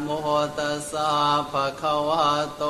โมตัสสะภะคะวะโต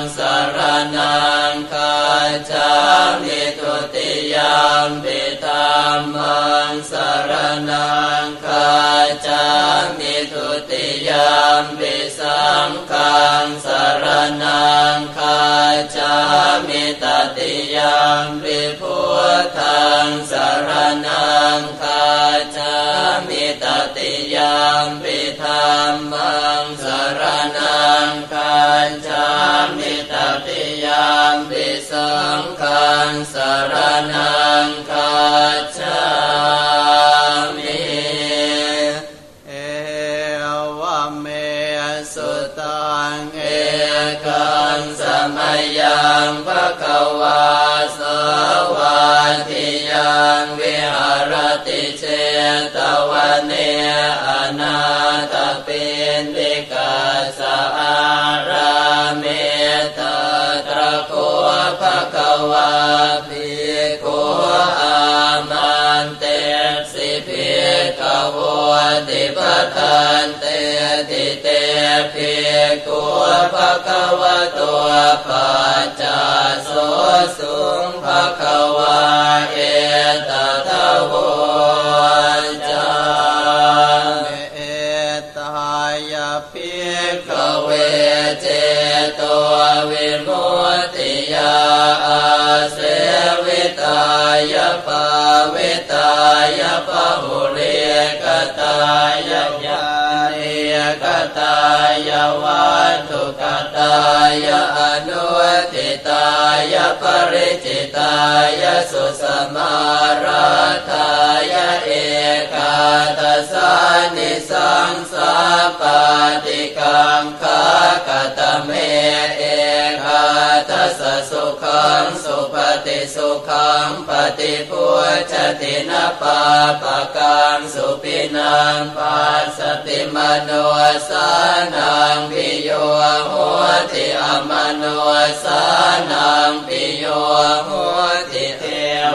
ังสรนังคัจามิทุติยามปิธัมมังสรนังคัจามิทุติยามปิสังฆังสรนังคัจามิตติยามปิพุทธังสรนังคัจามิตติยามปิธัมมังสรนังคัจาม ยามปิสังฆังสรนังคัจฉามิเอวเมสุตังเอกังสมัยยังภะคะวาสวัสทิยังวิหารติเชตวันเน ทันเตติเตเพกขุภะคะวะโตปัจจโสสุงายอนุติตายปริจิตายสุสมาราธายเอกาตสานิสังสาปาติกังคากตเมเอ สสุขังสุปฏิสุขังปฏิปุจตินะปาปะกังสุปินังปัสสติมโนสานังปิโยโหติอมโนสานังปิโยโหติ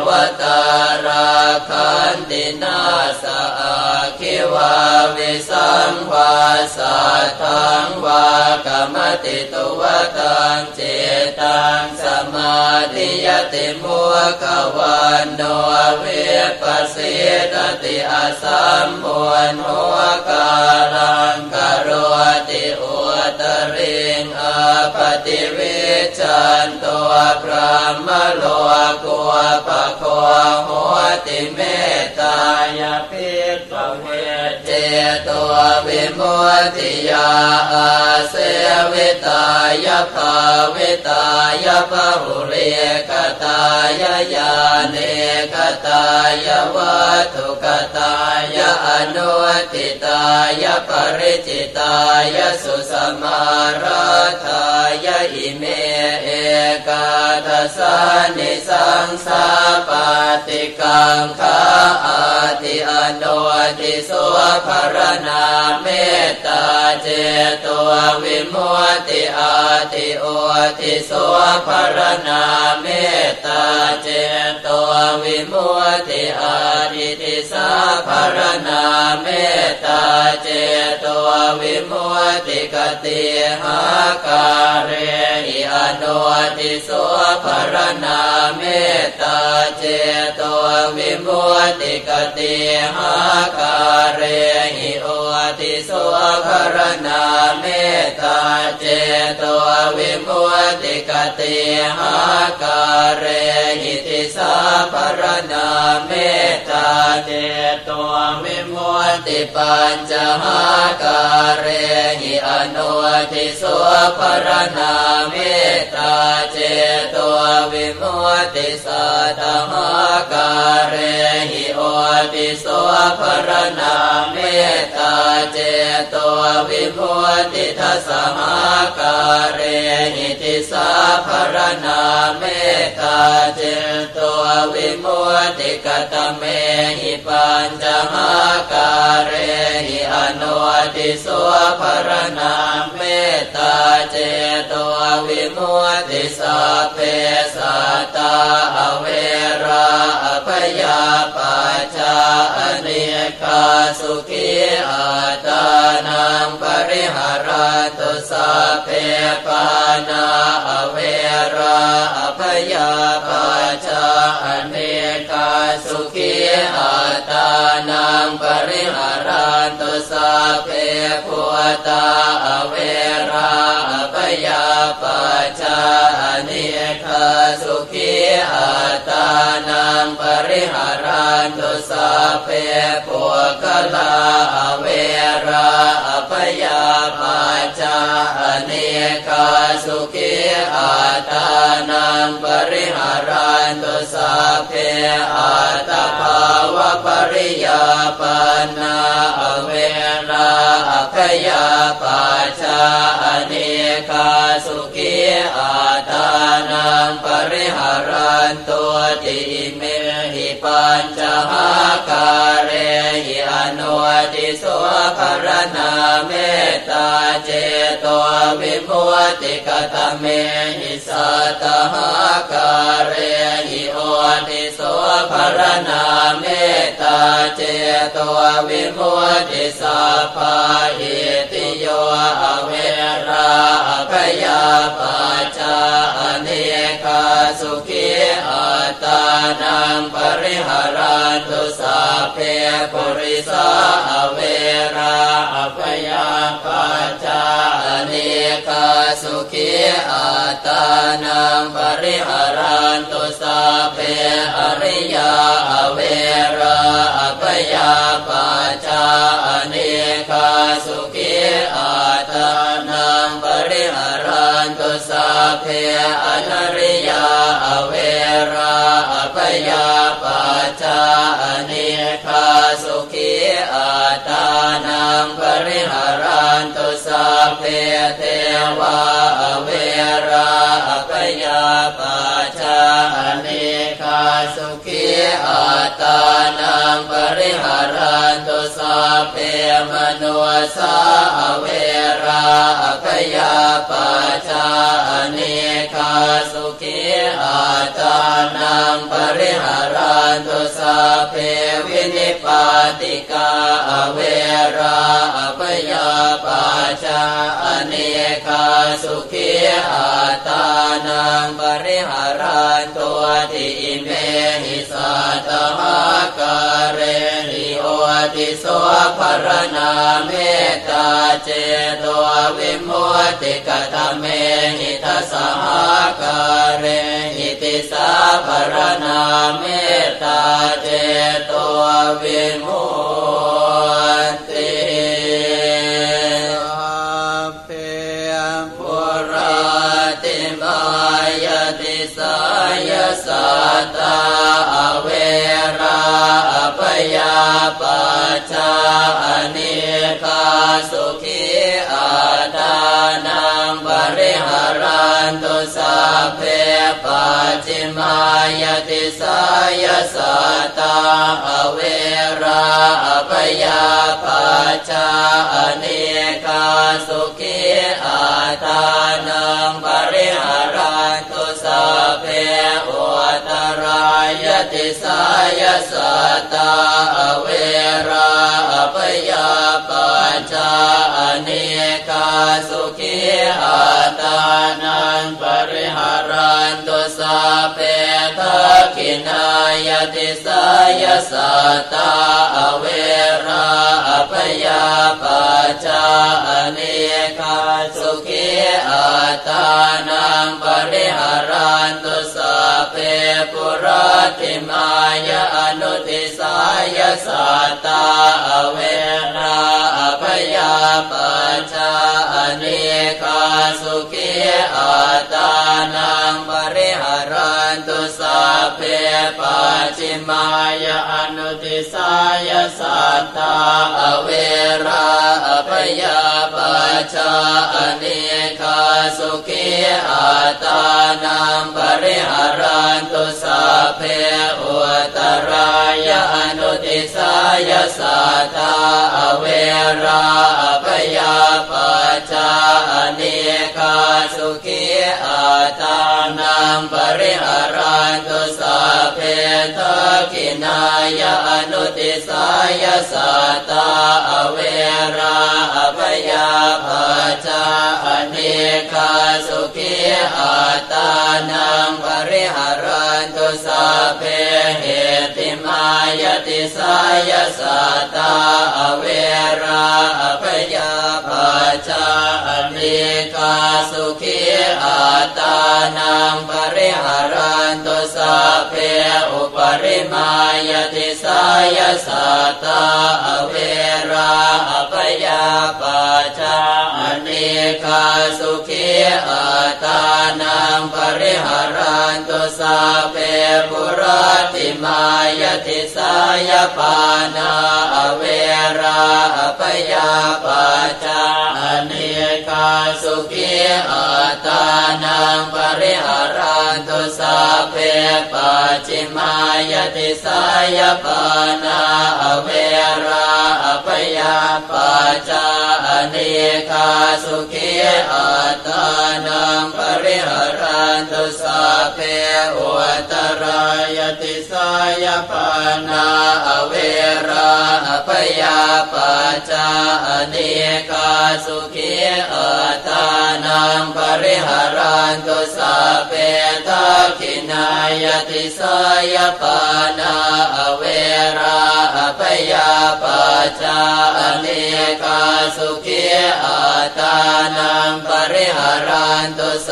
วตาราคันตินาสอาคิวาวิสังวาสัทธังวากรรมติตุวตังเจตังสมาธิยติมุขวันโนเวปัสสิตติอาสัมมวนหัวการังกโรติอุตริงอปฏิวิ จันตัวพระมโลกัวปะโคหัวติเมตตายภิกขเวเจตัววิมุติยาอาเสวิตายาภาวิตายาภาหุเรกตายาญาเนกตายาวัตุกตายอนุติตายปริจิตายสุสมาราธายอิเม กาทัสสานิสังสาปาติกังคาอาติอโนติสุภรณาเมตตาเจตัววิมุตติอาติโอติสุภรณาเม ตตาเจตัววิมุติอาติติสาภรณาเมตตาเจตัววิมุติกติหาคาเรหิอนุติโสภรณาเมตตาเจโตวิมุติกติหาคาเรหิโอติ โสภรณาเมตตาเจโตวิมุติกติหาคารเรหิติสาภรณาเมตตาเจโตวิมุติปัญจหาคารเรหิอนุติโสภรณาเมตตาเจโตวิมุติสัตหาคารเรหิโอติโสภรณาเมตตาเจตวิมุติทัสหาคาเรหิติสาภรณาเมตตาเจโตวิมุติกตเมหิปัญจหาคารหิอนุติโสภรณาเมตตาเจโตวิมุติสัพเพสัตตาอเวรา อภยาปัจจาอเนกาสุขีอาตานังปริหารตุสัพเพปานาอเวราอภยาปัจจาอเนกาสุขีอาตานังปริหารตุสัพเพพุตาอเวราอภยาปัจจาอเนกาสุขี อาตานังปริหารันตุสัพเพปุคลาอเวราอภยาปัจจาเนกาสุขีอาตานังปริหารันตุสัพเพอาตภาวะปริยาปนาอเวราอภยาปัจจาเน หาคาเรหิอนุติโสภรณาเมตตาเจโตวิมุติกตเมหิสัตหาคาเรหิโอติโสภรณาเมตตาเจโตวิมุติสัพพาหิติโยอเวราอภยาปัจจาอเนกาสุขี นังปริหารันตุสัพเพปุริสาเวราอภยาปัจจาเนกาสุขีอาตานังปริหารันตุสัพเพอริยาเวราอภยาปัจจาเนกาสุขีอาตานังปริหารันตุสัพเพอภริยาเวรา ยาปัจจาอเนกาสุขีอาตานังปริหารันตุสัพเพเทวาเวราอภยาปัจจาอเนกาสุขีอาตานังปริหารันตุสัพเพมโนสาเวราอภยาปัจจา สุขีอาตานังปริหารันตุสัพเพวินิปาติกาอเวราอภยาปัจจาอเนกาสุขีอาตานังปริหารันตุติเมหิสัตหาคาเรหิโอติโสภรณาเมตตาเจโตวิมุติกตเมหิ สหาคาเรหิติสาภรณาเมตตาเจโตวิมุติสัพเพปุราติมายติสายสัตตาเวราอภยาปัจจาอเนกาสุขี จิมายติสายสัตตาอเวราอภยาปัจจาอเนกาสุขีอาตานังปริหารันตุสัพเพอุตรายติสายสัตตาอเวราอภยา สุขีอาตานังปริหารันตุสาเปทักินายติสายสัตตาอเวราอภยาปัจจาอเนกาสุขีอาตานังปริหารันตุสาเปปุราติมายอนุติ ยสัตตาเวราอภยาปัจจาอเนกาสุขีอาตานังปริหารา เพปัจจิมายอนุติสายสัตตาอเวราอภยาปัจจาอเนกาสุขีอาตานังปริหารันตุสาเพอุตรายาอนุติสายสัตตาอเวราอภยาปัจจาอเนกาสุขีอาตา งปริหารันตุสาเพทักขินายอนุติสายสัตตาอเวราอภยาปัจจาอเนกาสุขีอาตานังปริหารันตุสาเพเหติมายติสายสัตตาอเวราอภยาปัจจาอเนกาสุขี อาตานังปริหารันตุสาเพอุปริมายติสายสัตตาอเวราอภยาปัจจาอเนกาสุขีอาตานังปริหารันตุสาเพปุราติมายติสายปานาอเวราอภยาปัจจา เนกาสุขีอาตานังปริหารันตุสาเพปัจจิมายติสายปานา เนกาสุขีอาตานังปริหารันตุสาเพอุตรายติสายปานาอเวราอภยาปัจจาอเนกาสุขีอาตานังปริหารันตุสาเพทักขินายติสายปานาอเวราอภยาปัจจาอเนกาสุขีอาตานังปริหารันตุส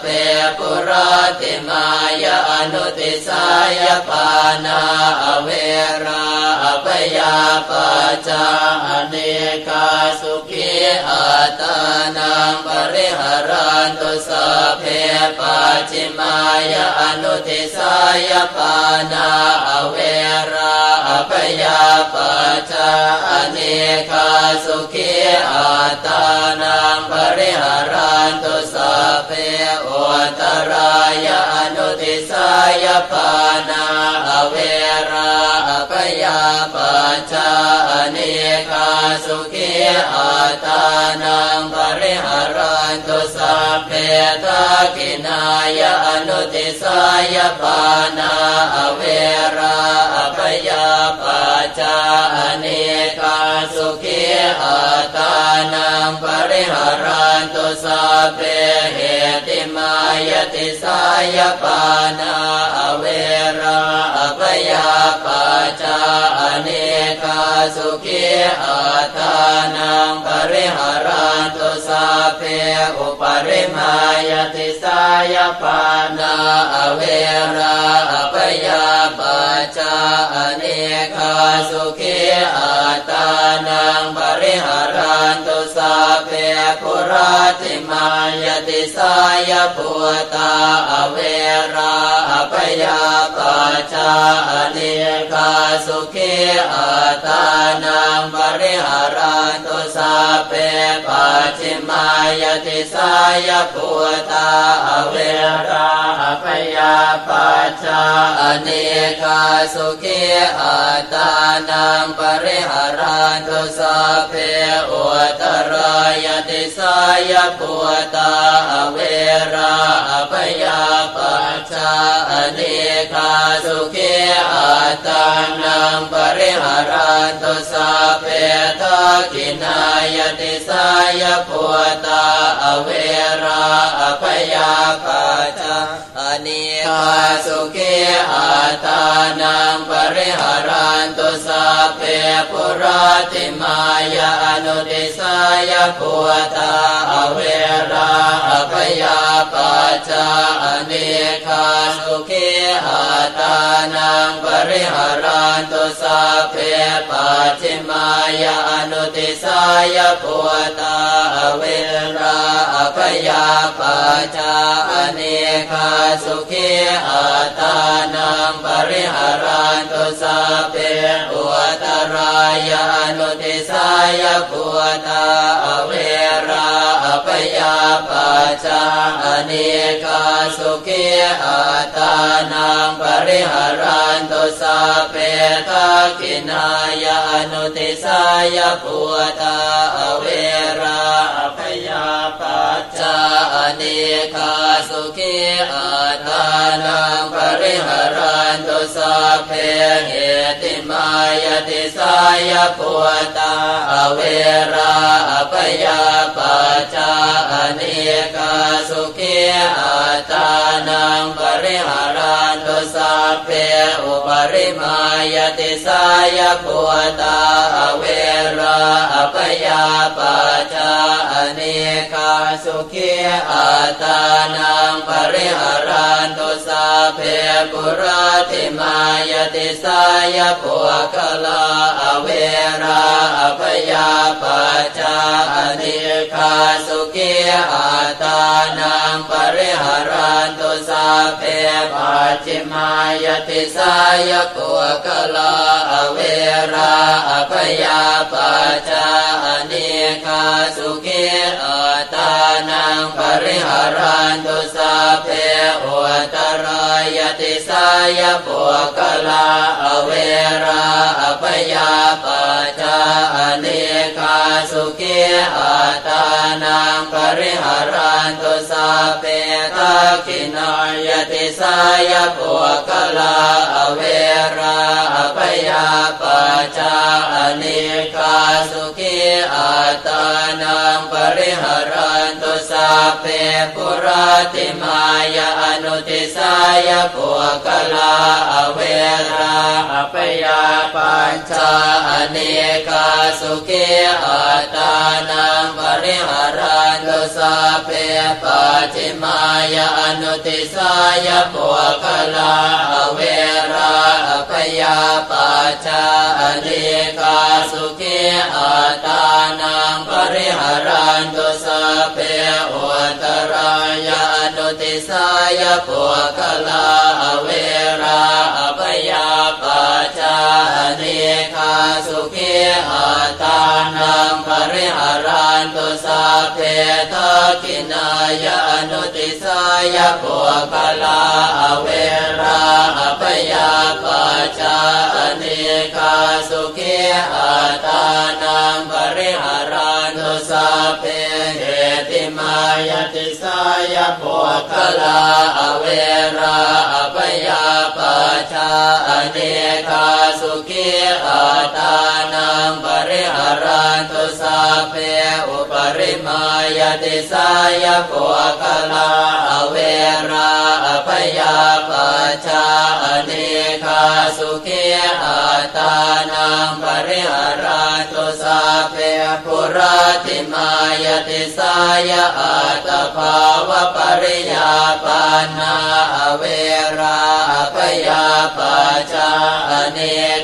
เพปุราติมายอนุติสายปานาเวราอภยาปัจาอเนกาสุขีอาตานังปริหารันตุสเพปัจิมายอนุติสายปานาเวรา อภยาปัจจาอเนคาสุขีอาตานังปริหารันตุสาเพอตรายอนุติสายปานาอเว ยาปัจจาอเนกาสุขีอาตานังปริหารันตุสาเพทักขินายอนุติสายปานาเวราอภยาปัจจาอเนกาสุขีอาตานังปริหารันตุสาเพเหติมายติสายปานาเวราอภยาปัจจาอเนกาสุขีอัตานังปริหารันตุสาเพอุปริมายติสายปานาอเวราอภยาปัจจาอเนกาสุขีอ ปุราติมายติสายปุตาอเวราอภยาปัจจาอเนกาสุขีอาตานังปริหารันตุสาเพปัจิมายติสายปุตาอเวราอภยาปัจจาอเนกาสุขีอาตานังปริหารันตุสาเพอุตรายติสายปุตาเวราปยาปัจจาอเนคาสุขีอัตานังปริหารันตุสาเปตากินายติสายปุตาเวราปยาปัจจา นคาสุขีอัตานังปริหารันตุสัพเพปุราติมายาอนุติสายปุตาอเวราอภยาปัจจาอเนคาสุขีอัตานังปริหารันตุสัพเพปัจจิมายาอนุติสายปุตาอเวราอภยาปัจจาอเนคาสุขีอัตานังปริหารันตุสัพเพอุตรายานุติสายปุตาอเวราอภยาปัจจาอเนกาสุขีอัตานังปริหารันตุสัพเพทักขินายานุติสายปุตาอเวรา ยาปัจจาอเนกาสุขีอัตานังปริหารันตุสัพเพเหติมายติสายปุตาอเวราอภยาปัจจาอเนกาสุขีอัตานังปริหารันตุ สัพเพอุปริมายติสายปุตาอเวราอภยาปัจจาอเนกาสุขีอัตานังปริหารันตุสัพเพปุราติมายติสายปุคลาอเวราอภยาปัจจาอเนกาสุขีอัตานังปริหารันตุสัพเพปัจจิมายติสายปุกลาเวราอภยาปัจจาอเนกาสุเกอตานังปริหารัน ยปุคลาอเวราอภยาปัจาอเนกาสุขีอัตานังปริหารันตุสัพเพทักขินายติสายปุคลาอเวราอภยาปัจาอเนกาสุขีอัตานังปริหารันตุสัพเพปุราติมายาอนุติสายปุคลาอเวราอภยาปัญจาอเนกาสุขีอัตานังปริหารันตุสัพเพปัจิมายาอนุติสายปุคลาอเวราอภยาปัจจาอเนกาสุขีอัตานังปริหารันตุสัพเพอุตรายา ติสายปุคลาเวราอภยาปัจจาอเนกาสุขีอัตานังปริหารันตุสัพเพทกินายานุติสายปุคลาเวราอภยาปัจจาอเนกาสุขีอัตานังปริหารัน สัพเพเหติมายติสายปุคลาอเวราอภยาปัจจาอเนกาสุขีอัตานังปริหารันตุสัพเพอุปริมายติสายปุคลาอเวราอภยาปัจจาอเน สุขีอัตานังปริหารันตุสัพเพปุราติมายติสายอัตภาวะปริยาปานาเวราอภยาปัจาอเน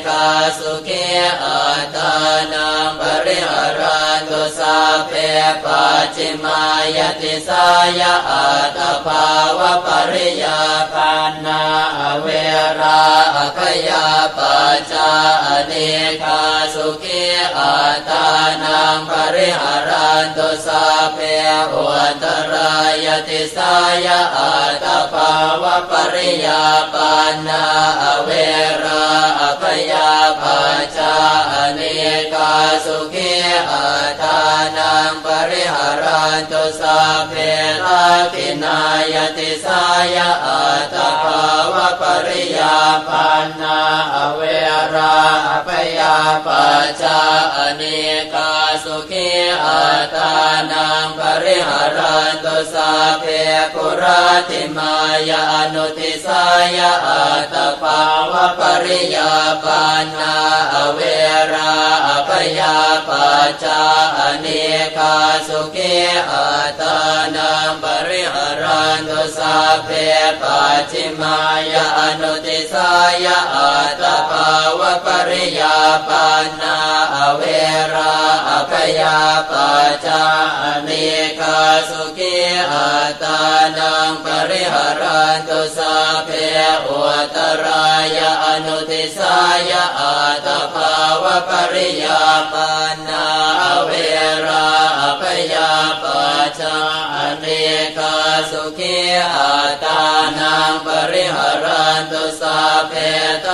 กาสุขีอัตานังปริหารันตุ สัพเพปัจิมายติสายอัตภาวะปริยาปานาเวราอภยาปัจจาเนกาสุขีอัตานังปริหาร นตุสัพเพอุตรายติสายอัตภาวะปริยาปานาเวราอภยาปัจาอเนกาสุขีอัตานังปริหารัตุสัพเพทักขินายติสายะอัตภาวะปริยาปันาเวราอภยาปัจจาอเนกาสุขีอัตานังปริหารันตุสัพเพปุราติมายานุติสายะอัตภาวปริยาปันาเวราอภยาปัจจาอเนกาสุขีอัตานังปริหารันตุสัพเพปัจิมายานุติสายะอัตภาวปริยาปันาเวราอภยาปัจจาอเนกาสุขีอัตานังปริหารันตุสัพเพอุตรายอนุติสายะอัตภาวะปริยาปานา สุขีอัตานังปริหารันตุสัพเพต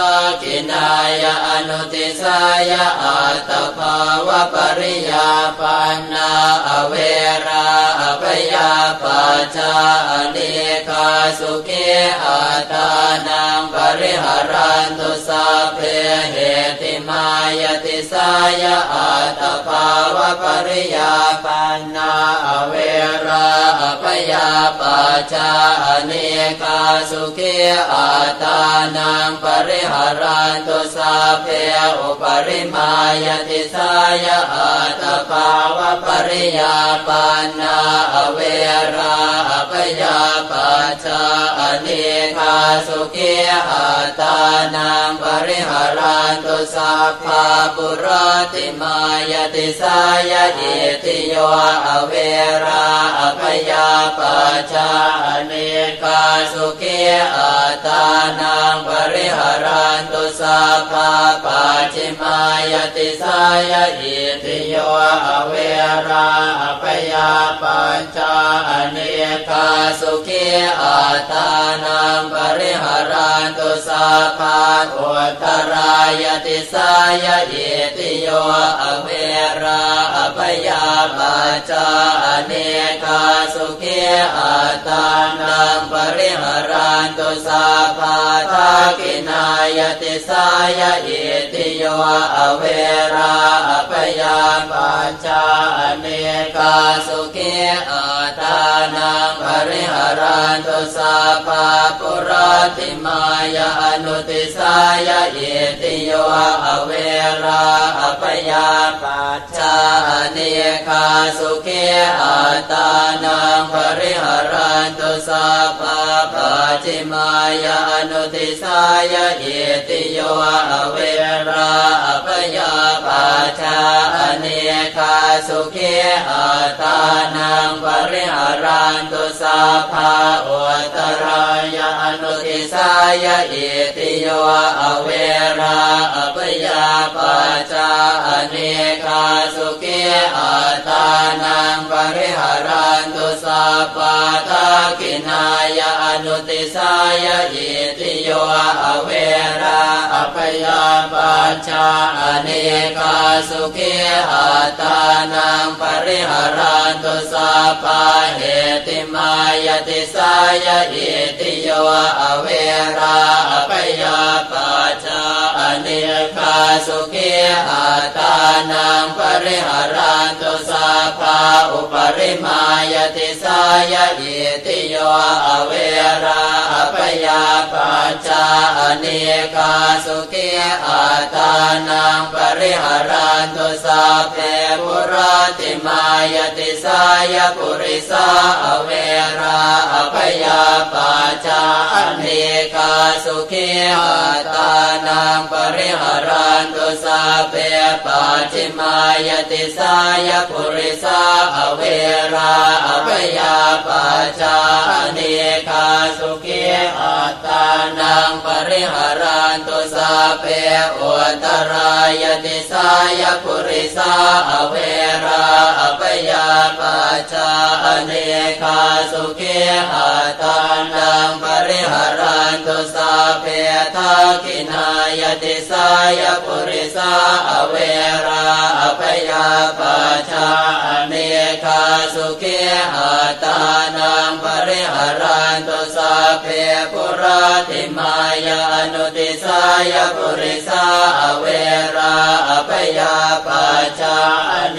กินายานุติสายะอัตภาวะปริยาปันนาอเวราอภยาปัจจาอเนกาสุขีอัตานังปริหารันตุสัพเพเหติมายติสายะอัตภาวะปริยาปันนาอเวราอภยาปจจาอเนกาสุขีอัตานังปริหารันตุสัพเพอุปริมายติสายอัตภาวะปริยาปันนาเวราอภยาปัจจาอเนกาสุขีอัตานังปริหารันตุสัพพะปุรติมายติสายะอิติโยอเวราอภยาปัจจาอเนกาสุขีอัตานังปริหารันตุสัพพะปัจิมายติสายะอิติโยอเวราอภยาปัจจาอเนกาสุขีอัตานังปริหารันตุสัพพะอุตรายติสายะอิติโยอเวราอภยาปัจจาอเนกาสุขีอัตานังปริหารันตุสาภาทากินายติสายะอิติโยอเวราอภยาปัจจาเนกาสุเกอ ตานังปริหารันตุสัพพะปุราติมายานุติสายะอิติโยอเวราอภยาปัจจาเนกาสุขีอัตานังปริหารันตุสัพพะปัจิมายานุติสายะอิติโยอเวราอภยาปัจจาเนกาสุขีอัตานังปริหารันตุสัพพะอุตรายานุติสายะอิติโยอเวราอภยาปัจจาอเนกาสุขีอัตานังปริหารันตุสัพพะทักขินายานุติสายะอิติโยอเว ราอภยาปัจจาอเนกาสุขีอัตานังปริหารันตุสัพพะเหติมายติสายะอิติโยอเวราอภยาปัจจาอเนกาสุขีอัตานังปริหารันตุสัพพะอุปริมายติสายะอิติโยอเวรา อภยาปัจจาอเนกาสุขีอัตานังปริหารันตุสัพเพปุราติมายติสายปุริสาอเวราอภยาปัจจาอเนกาสุขีอัตานังปริหารันตุสัพเพปัจิมายติสายปุริสาอเวราอภยาปัจจาอเนกาสุขีอัตานังปริหาร ตุสัพเพอุตรายติสายะปุริสาอเวราอภยาปัจจาอเนกาสุขีอัตานังปริหารันตุสัพเพทักินายติสายะปุริสาอเวราอภยาปัจจาอเนคาสุขีอัตานังปริหารันตุสัพเพปุราติมายานุติสายปุริสาเวราอภยาปาชาเน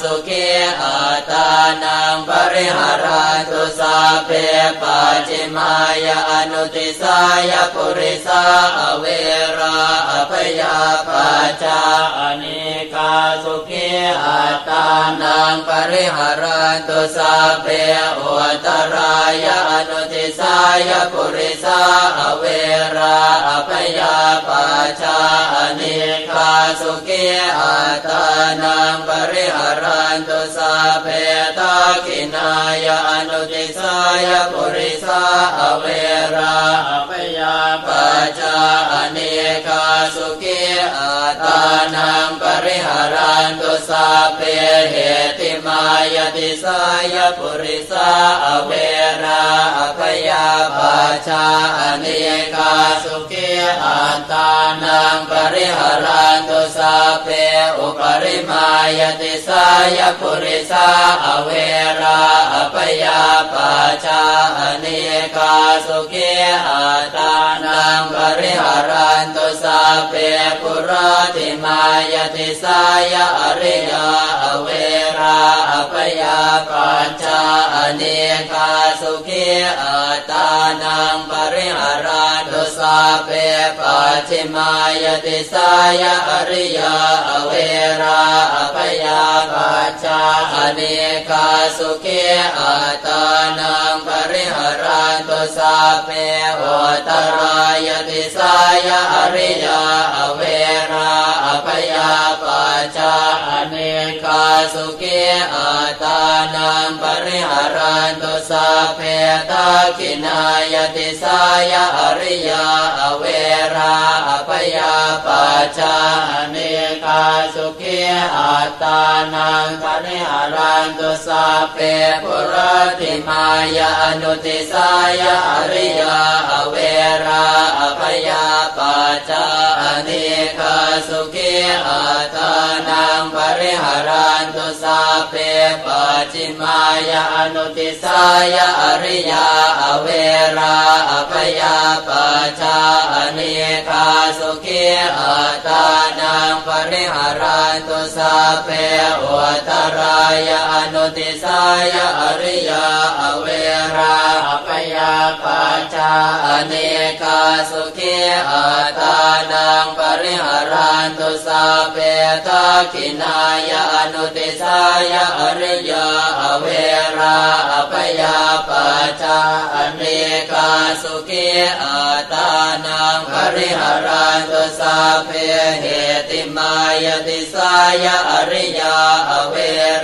สุขีอัตานังปริหารันตุสัพเพปัจจิมายานุติสายปุริสาอเวราอภยาปัจจาอเนกาสุขีอัตานังปริหารันตุสัพเพอุตรายานุติสายปุริสาอเวราอภยาปัจจาอเนกาสุขีอัตตานังปริหารันตุสัพเพตาคินายานุติสายปุริสาอเวราอภยาปัจจาอเนกาสุขีอัตตานังปริหารันตุสัพเพเหติ มายติสายปุริสาอเวราอภยาปัจจาอเนกาสุขีอัตตานังปริหารันตุสัพเพอุปริมายติสายปุริสาอเวราอภยาปัจจาอเนกาสุขีอัตตานังปริหารันตุสัพเพปุราติมายติสายอริยาอเวาอภยาปัจจาอเนกาสุขีอัตานังปริหารันตุสัพเพปัจิมายติสายอริยาอเวราอภยาปัจจาอเนกาสุขีอัตานังปริหารันตุสัพเพโอตรายติสายอริยาอเวรา ยาปัจจาอเนกาสุขีอัตานังปริหารันตุสัพเพตาคินายติสายาอริยาอเวราอภยาปัจจาอเนกาสุขีอัตานังปริหารันตุสัพเพปุรติมายาอนุติสายาอริยาอเวราอภยาปัจจาอเนกาสุขีอัตานังปริหารันตุสัพเพปัจิมายานุติสายอริยาอเวราอภยาปัจจาอเนกาสุขีอัตานังปริหารันตุสัพเพอุตรายานุติสายอริยาอเวราอภยาปัจจาอเนกาสุขีอัตานังปริหารันตุสพเพตาคินายานุติสายาอริยาอเวราอภยาปัจจาอเนกาสุขีอัตานังปริหารันตุสัพเพเหติมายติสายาอริยาอเว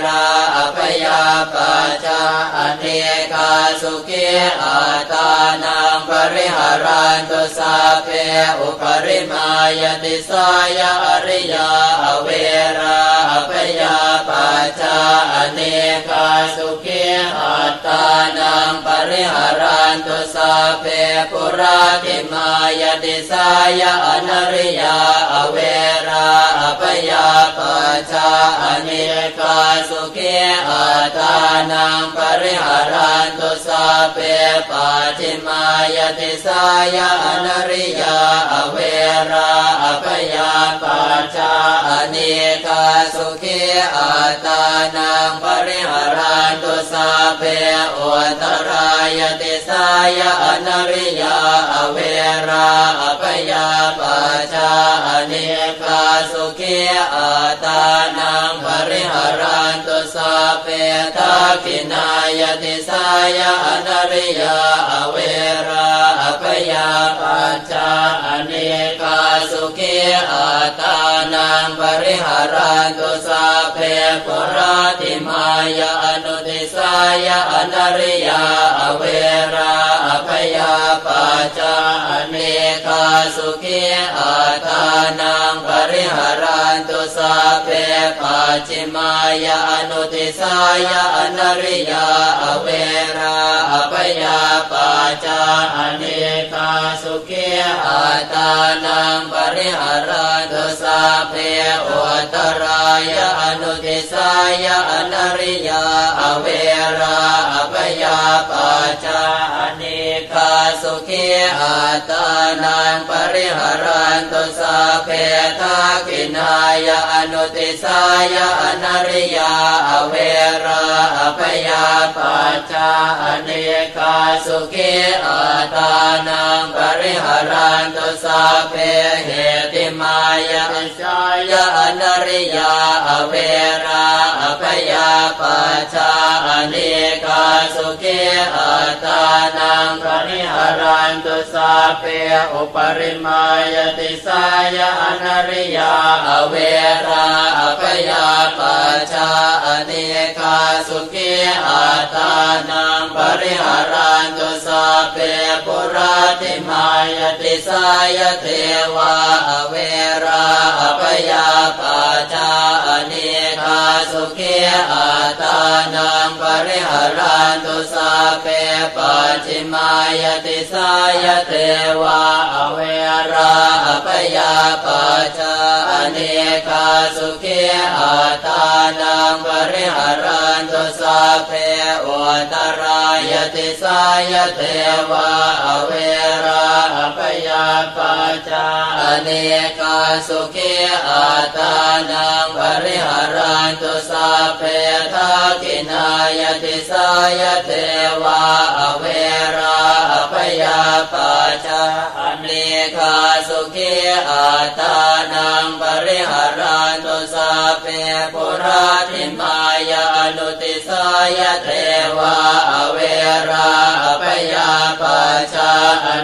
ราอภยาปัจจาอเนกา สุขีอัตานังปริหารันตุสาเพอุปริมายติสายอริยาเวราอภยา ปัจจาเนกาสุขีอัตตานังปริหารันตุสัพเพปุราติมายติสายอนริยาอเวราอภยาปัจจาเนกาสุขีอัตตานังปริหารันตุสัพเพปัจิมายติสายอนริยาอเวราอภยาปัจจาเนกาสุขีอัตานังปริหารันตุสัพเพอตรายติสายอนริยาอเวราอภยาปัจจาอเนกาสุขีอัตานังปริหารันตุสัพเพตาคินายติสายอนริยาอเวรา ยาปัจจาอเนกาสุขีอัตานังปริหารันตุสาเพปุราติมายานุติสายอนาริยาอเวรา ยาปัจจาอเนกาสุขีอัตานังปริหารันตุสัพเพปัจิมายานุติสายาอนริยาอเวราอภยาปัจจาอเนกาสุขีอัตานังปริหารันตุสัพเพอุตรายอนุติสายาอนริยาอเวราอภยาปัจจาเนกา สุขีอัตานังปริหารันตุสัพเพทากินายอนุติสายอนริยาอเวราอภยาปัจจาเนกาสุขีอัตานังปริหารันตุสัพเพเหติมายาชายอนริยาอเวราอภยาปัจจาเนกาสุขีอัตานังปริหารรันตุสัพเพอุปริมายติสายอนริยาอเวราอภยาปัจจาเนกาสุขีอัตานังปริหารันตุสัพเพปุราติมายติสายเทวาอเวราอภยาปัจจาเนาสุขีอัตานังปริหารันตุสัพเพปัจจิมายติสายเทวาอเวราอภยาปัจจเนกาสุขีอัตานังปริหารันตุสัพเพอุตรายติสายเทวาอเวราอภยาปัจจเนกาสุขีอัตานังปริหารันตุสัพเพทากินายติสายเทวาอเวราอภยาปัจจาเนกาสุขีอัตานังปริหารันตุสัพเพปุราติมายานุติสายเทวาอเวราอภยาปัจจา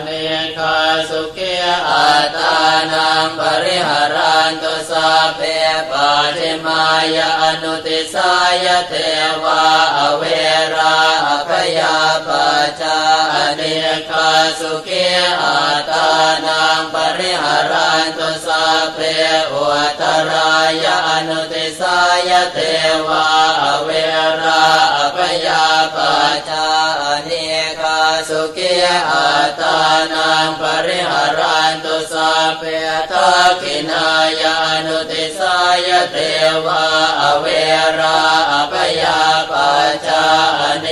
เนกาสุขีอัตานังปริหารันตุสัพเพปัจจิ มายานุติสายเทวาอเวราอภยาปัจจาเนกาสุขีอัตานังปริหารันตุสัพเพอุตรายอนุติสายเทวาอเวราอภยาปัจจาเนกา สุขีอัตานังปริหารันตุสัพเพทักขินายานุติสายเทวาอเวราอภยาปัจจาเน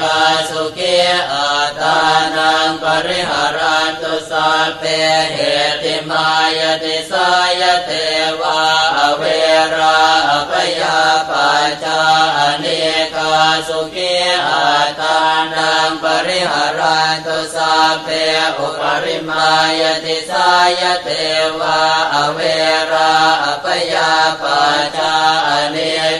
กาสุขีอัตานังปริหารันตุสัพเพเหติมายติสายเทวาอเวรา อภยาปัจจาเนกาสุขีอัตานังปริหารันตุสัพเพอุปริมายติสายเทวาอเวราอภยาปัจจาเน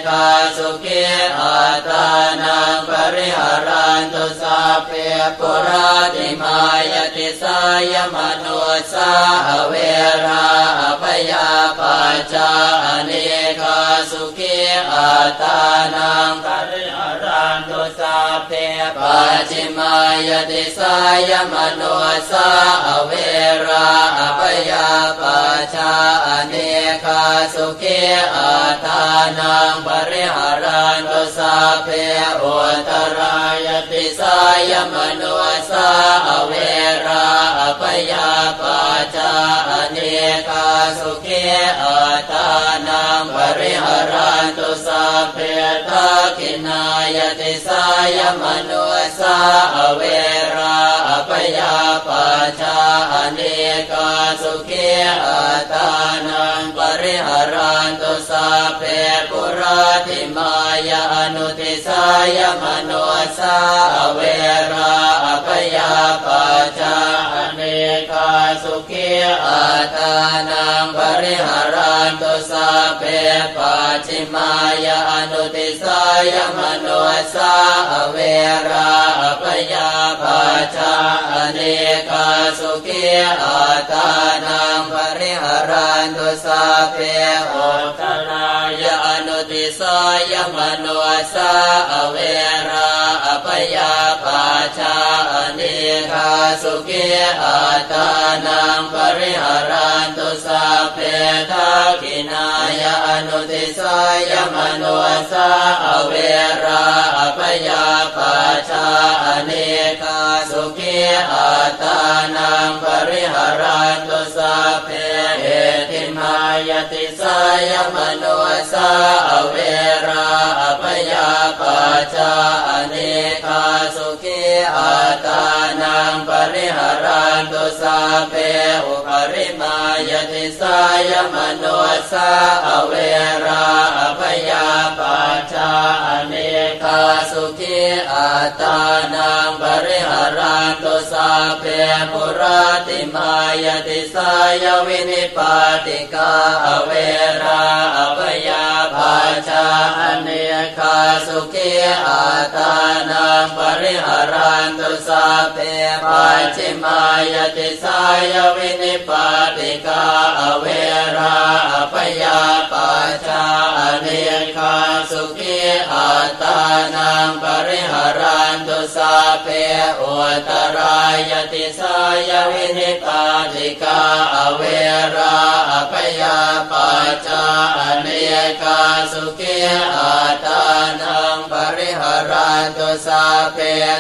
กาสุขีอัตานังปริหารันตุสัพเพปุราติมายติสายมโนสาอเวราอภยาปัจจาเนกา สุขีอัตานังปริหารันตุสัพเพปัจิมายติสายมโนสาอเวราอภยาปัจจาเนกาสุขีอัตานังปริหารันตุสัพเพอุตรายติสายมโน สาเวราอภยาปัจจาเนกาสุขีอัตานังปริหารันตุสัเพทักขินายติสายมโนสาเวราอภยาปัจจาเนกาสุขีอัตานังปริหารันตุสัเพปุราติมายานุติสายมโนสาเวราอภ ยาปัจจาเนกาสุขีอัตานังปริหารันตุสัพเพปัจจิมายาอนุติสายมโนสาเวราอภยาปัจจาเนกาสุขีอัตานังปริหารันตุสัพเพอุตรา ติสายมโนสาเวราอภยาปัจจาเนกาสุขีอัตานังปริหารันตุสัพเพทักขินายอนุติสายมโนสาเวราอภยาปัจจาเนกาสุขีอัตานังปริหารันตุสัพเพเยติสายมโนสาเวราอภยาปัจาอเนคาสุขีอาตานังปริหารันตุสัเพอุปริมายติสายมโนสาเวราอภยาปัจาอเนคาสุขีอาตานังปริหารันตุสัเพปุราติมายติสายวินิปาติกาเวราอภยาปัจจาอเนคาสุขีอาตานังปริหารันตุสาเปปัจจิมายติสายวินิปาติกาอเวราอภยาปัจจา เนคาสุขีอาตานังปริหารันตุสัพเพอุตรายติสายวินิปาติกาอเวราอภยาปัจจาอเนกาสุขีอาตานังปริหารันตุสัพเพ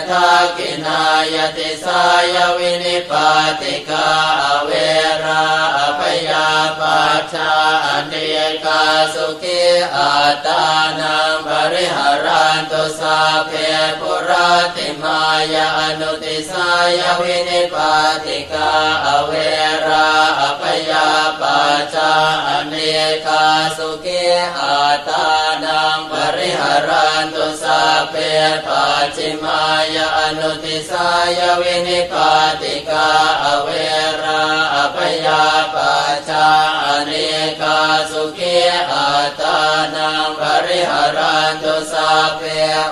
ทักินายติสายวินิปาติกาอเวราอภยาปัจจาอเนกาสุขีอาตานังปริหารันตุสัพเพปุราติมายาอนุติสายวินิปาติกาอเวราอภยาปัจจาอเนกาสุขีอาตานังปริหารันตุสัพเพปัจิมายาอนุติสายวินิปาติกาอเวราอภยาปัจจาอเนกาสุขีอาตานังปริหารันตุสัพเพ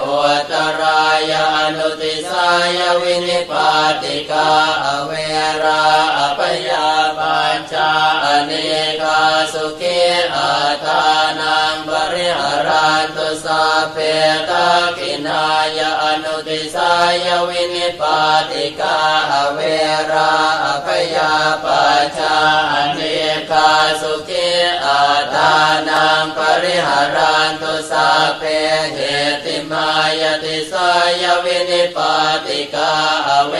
อุตรายานุติสายวินิปาติกาอเวราอภยาปัจจาอเนกาสุขีอาตานังปริหารันตุสัพเพตากินายานุติสายวินิปาติกาอเวราอภยาปัจจาอเนกาสุขีอาตานังปริหารันตุสัพเพเหติมายติสายวินิปาติกาเว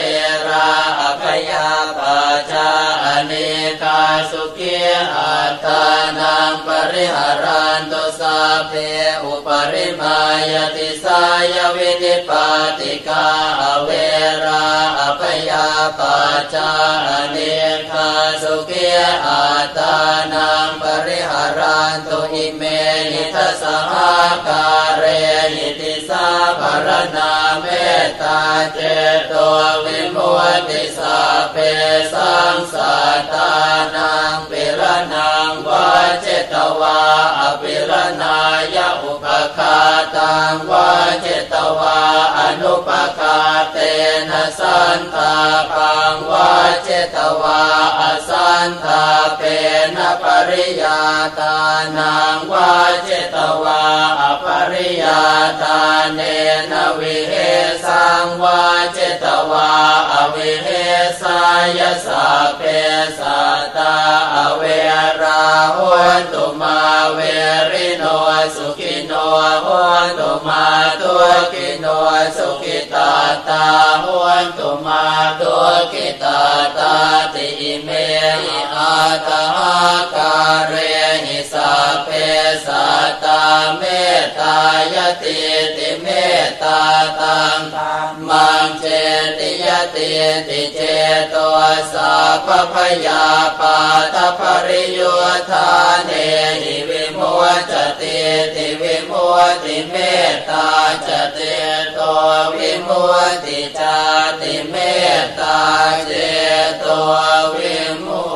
ราอภยาปัจจาอเนกาสุขีอาตานังปริหารันตุสัพเพอุปริมายติสายวินิปาติกาเวราอภยาปัจจาอเนกาสุขีอาตานังปริหารันตุอิเมทัสหาการเรหิติสาภรณาเมตตาเจโตวิมุติสาเพสังสัตานังปิรนังวาเจตวาอปิรนายะอุปคาตังวาเจตวาอนุปคาเตนะสันตาปังวาเจตวาอสันตาเปนะปริยาตานังวาเจตวาอปริยาตาเนนวิเหสังวาเจตวาอวิเหสายสัเพสัตตาอเวราหุนตุมาเวริโนสุขิโนหุนตุมาตุกิโนสุขิตาตาหุนตุมาตุกิตาตาติเมหิอาตาการเรหิสัพเพสัตตาเมตตายติติเมตตาตังมังเจติยติติเจโตสัพพยาปาตภริโยธาเนหิวิมุจติติวิมุตติเมตตาจติโตวิมุตติจาติเมตตาเจโตวิมุ